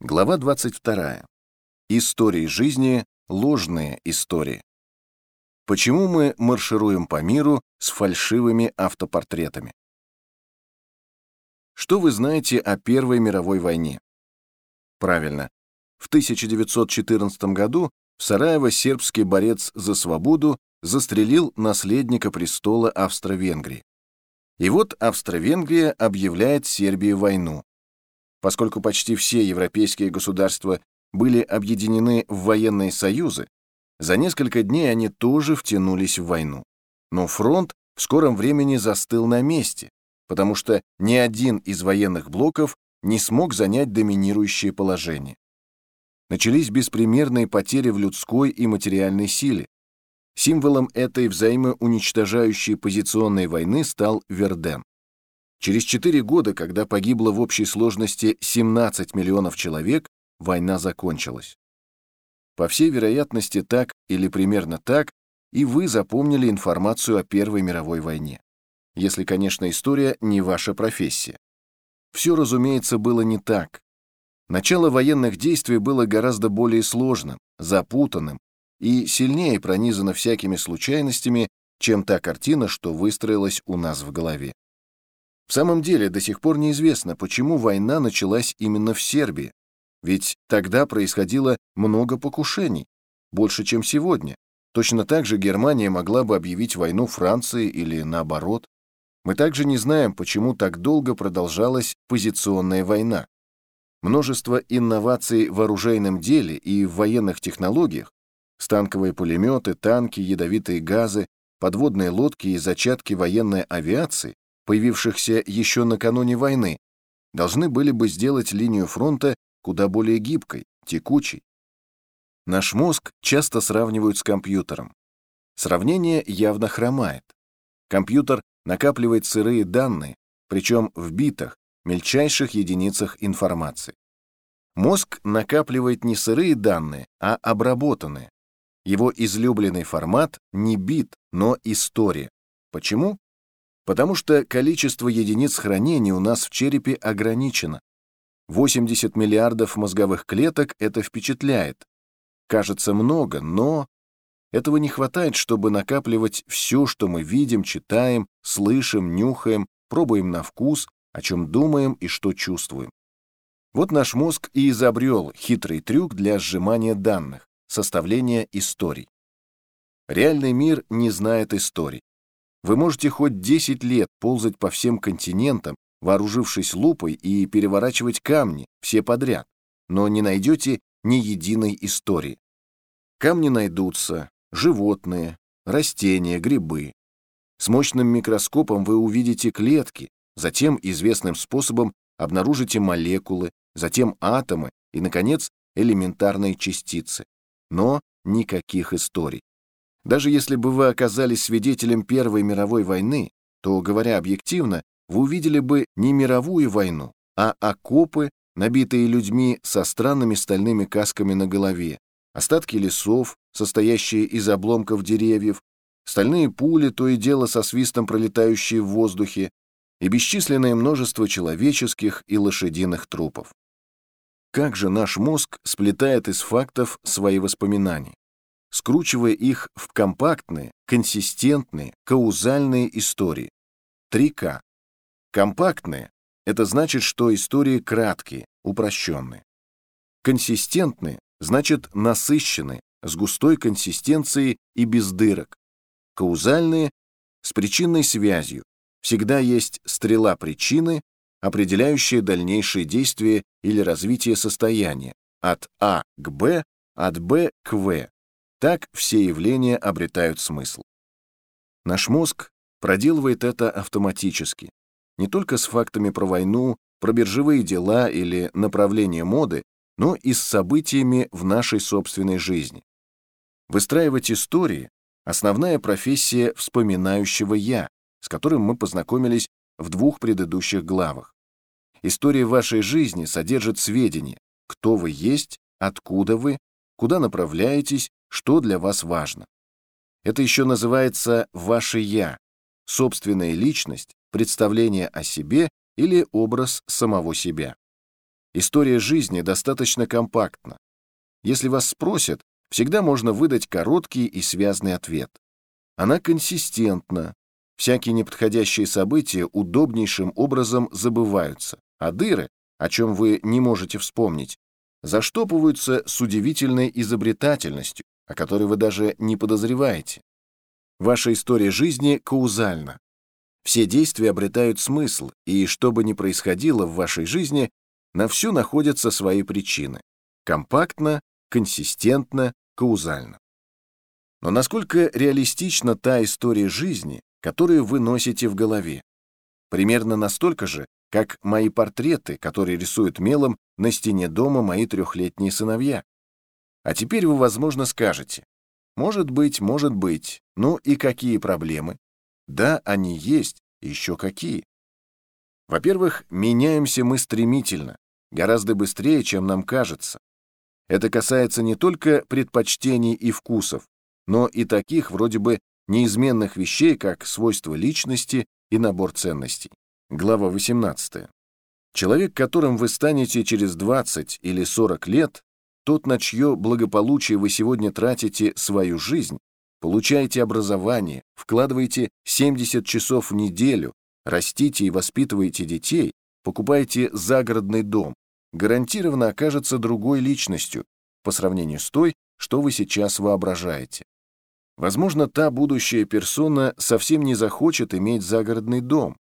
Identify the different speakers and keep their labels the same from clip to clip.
Speaker 1: Глава 22. Истории жизни — ложные истории. Почему мы маршируем по миру с фальшивыми автопортретами? Что вы знаете о Первой мировой войне? Правильно. В 1914 году в Сараево сербский борец за свободу застрелил наследника престола Австро-Венгрии. И вот Австро-Венгрия объявляет Сербии войну, Поскольку почти все европейские государства были объединены в военные союзы, за несколько дней они тоже втянулись в войну. Но фронт в скором времени застыл на месте, потому что ни один из военных блоков не смог занять доминирующее положение. Начались беспримерные потери в людской и материальной силе. Символом этой взаимоуничтожающей позиционной войны стал Верден. Через 4 года, когда погибло в общей сложности 17 миллионов человек, война закончилась. По всей вероятности, так или примерно так и вы запомнили информацию о Первой мировой войне. Если, конечно, история не ваша профессия. Все, разумеется, было не так. Начало военных действий было гораздо более сложным, запутанным и сильнее пронизано всякими случайностями, чем та картина, что выстроилась у нас в голове. В самом деле, до сих пор неизвестно, почему война началась именно в Сербии. Ведь тогда происходило много покушений, больше, чем сегодня. Точно так же Германия могла бы объявить войну Франции или наоборот. Мы также не знаем, почему так долго продолжалась позиционная война. Множество инноваций в оружейном деле и в военных технологиях, станковые пулеметы, танки, ядовитые газы, подводные лодки и зачатки военной авиации появившихся еще накануне войны, должны были бы сделать линию фронта куда более гибкой, текучей. Наш мозг часто сравнивают с компьютером. Сравнение явно хромает. Компьютер накапливает сырые данные, причем в битах, мельчайших единицах информации. Мозг накапливает не сырые данные, а обработанные. Его излюбленный формат не бит, но история. Почему? Потому что количество единиц хранения у нас в черепе ограничено. 80 миллиардов мозговых клеток это впечатляет. Кажется много, но этого не хватает, чтобы накапливать все, что мы видим, читаем, слышим, нюхаем, пробуем на вкус, о чем думаем и что чувствуем. Вот наш мозг и изобрел хитрый трюк для сжимания данных, составления историй. Реальный мир не знает историй. Вы можете хоть 10 лет ползать по всем континентам, вооружившись лупой и переворачивать камни, все подряд, но не найдете ни единой истории. Камни найдутся, животные, растения, грибы. С мощным микроскопом вы увидите клетки, затем известным способом обнаружите молекулы, затем атомы и, наконец, элементарные частицы. Но никаких историй. Даже если бы вы оказались свидетелем Первой мировой войны, то, говоря объективно, вы увидели бы не мировую войну, а окопы, набитые людьми со странными стальными касками на голове, остатки лесов, состоящие из обломков деревьев, стальные пули, то и дело со свистом пролетающие в воздухе, и бесчисленное множество человеческих и лошадиных трупов. Как же наш мозг сплетает из фактов свои воспоминания? Скручивая их в компактные, консистентные, каузальные истории. 3К. Компактные — это значит, что истории краткие, упрощенные. Консистентные — значит насыщенные, с густой консистенцией и без дырок. Каузальные — с причинной связью. Всегда есть стрела причины, определяющая дальнейшие действия или развитие состояния от А к Б, от Б к В, так все явления обретают смысл. Наш мозг проделывает это автоматически, не только с фактами про войну, про биржевые дела или направление моды, но и с событиями в нашей собственной жизни. Выстраивать истории — основная профессия вспоминающего «я», с которым мы познакомились в двух предыдущих главах. История вашей жизни содержит сведения, кто вы есть, откуда вы, куда направляетесь что для вас важно. Это еще называется «ваше я», собственная личность, представление о себе или образ самого себя. История жизни достаточно компактна. Если вас спросят, всегда можно выдать короткий и связный ответ. Она консистентна. Всякие неподходящие события удобнейшим образом забываются, а дыры, о чем вы не можете вспомнить, заштопываются с удивительной изобретательностью, о которой вы даже не подозреваете. Ваша история жизни каузальна. Все действия обретают смысл, и что бы ни происходило в вашей жизни, на все находятся свои причины. Компактно, консистентно, каузально. Но насколько реалистична та история жизни, которую вы носите в голове? Примерно настолько же, как мои портреты, которые рисуют мелом на стене дома мои трехлетние сыновья. А теперь вы, возможно, скажете, может быть, может быть, ну и какие проблемы? Да, они есть, еще какие. Во-первых, меняемся мы стремительно, гораздо быстрее, чем нам кажется. Это касается не только предпочтений и вкусов, но и таких вроде бы неизменных вещей, как свойства личности и набор ценностей. Глава 18. Человек, которым вы станете через 20 или 40 лет, тот, на чье благополучие вы сегодня тратите свою жизнь, получаете образование, вкладываете 70 часов в неделю, растите и воспитываете детей, покупаете загородный дом, гарантированно окажется другой личностью по сравнению с той, что вы сейчас воображаете. Возможно, та будущая персона совсем не захочет иметь загородный дом,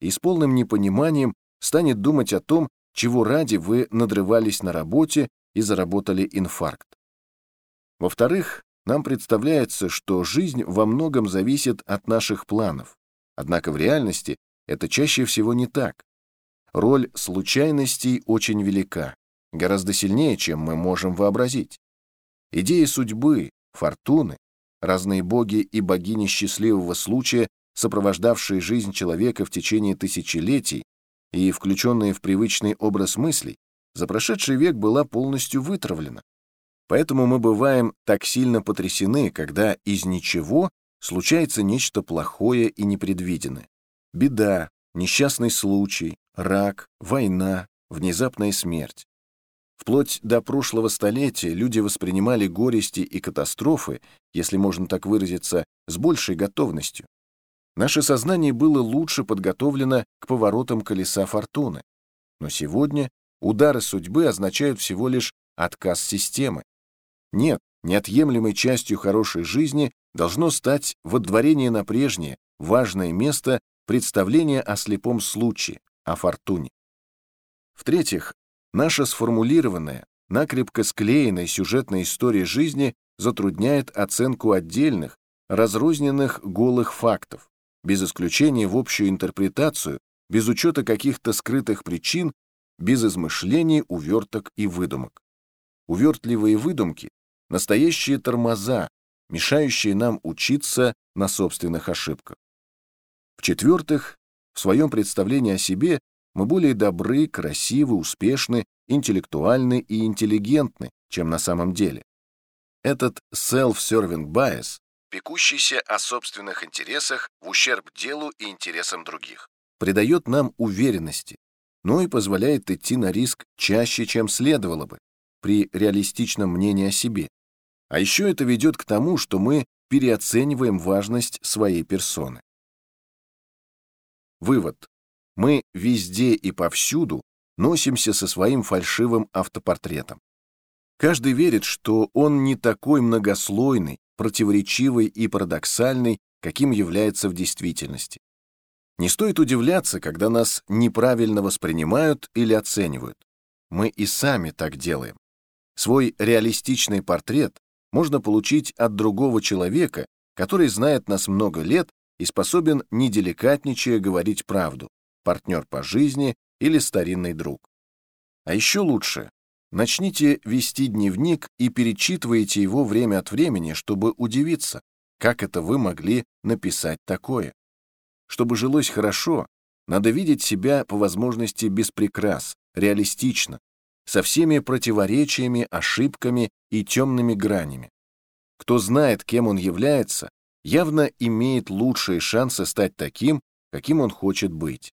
Speaker 1: и с полным непониманием станет думать о том, чего ради вы надрывались на работе и заработали инфаркт. Во-вторых, нам представляется, что жизнь во многом зависит от наших планов. Однако в реальности это чаще всего не так. Роль случайностей очень велика, гораздо сильнее, чем мы можем вообразить. Идеи судьбы, фортуны, разные боги и богини счастливого случая сопровождавшие жизнь человека в течение тысячелетий и включенные в привычный образ мыслей, за прошедший век была полностью вытравлена. Поэтому мы бываем так сильно потрясены, когда из ничего случается нечто плохое и непредвиденное. Беда, несчастный случай, рак, война, внезапная смерть. Вплоть до прошлого столетия люди воспринимали горести и катастрофы, если можно так выразиться, с большей готовностью. Наше сознание было лучше подготовлено к поворотам колеса фортуны. Но сегодня удары судьбы означают всего лишь отказ системы. Нет, неотъемлемой частью хорошей жизни должно стать водворение на прежнее, важное место представления о слепом случае, о фортуне. В-третьих, наша сформулированная, накрепко склеенная сюжетная история жизни затрудняет оценку отдельных, разрозненных голых фактов без исключения в общую интерпретацию, без учета каких-то скрытых причин, без измышлений, уверток и выдумок. Увертливые выдумки — настоящие тормоза, мешающие нам учиться на собственных ошибках. В-четвертых, в своем представлении о себе мы более добры, красивы, успешны, интеллектуальны и интеллигентны, чем на самом деле. Этот self-serving bias пекущийся о собственных интересах в ущерб делу и интересам других. Придает нам уверенности, но и позволяет идти на риск чаще, чем следовало бы, при реалистичном мнении о себе. А еще это ведет к тому, что мы переоцениваем важность своей персоны. Вывод. Мы везде и повсюду носимся со своим фальшивым автопортретом. Каждый верит, что он не такой многослойный, противоречивый и парадоксальный, каким является в действительности. Не стоит удивляться, когда нас неправильно воспринимают или оценивают. Мы и сами так делаем. Свой реалистичный портрет можно получить от другого человека, который знает нас много лет и способен неделикатничая говорить правду, партнер по жизни или старинный друг. А еще лучше Начните вести дневник и перечитывайте его время от времени, чтобы удивиться, как это вы могли написать такое. Чтобы жилось хорошо, надо видеть себя по возможности без прикрас, реалистично, со всеми противоречиями, ошибками и темными гранями. Кто знает, кем он является, явно имеет лучшие шансы стать таким, каким он хочет быть.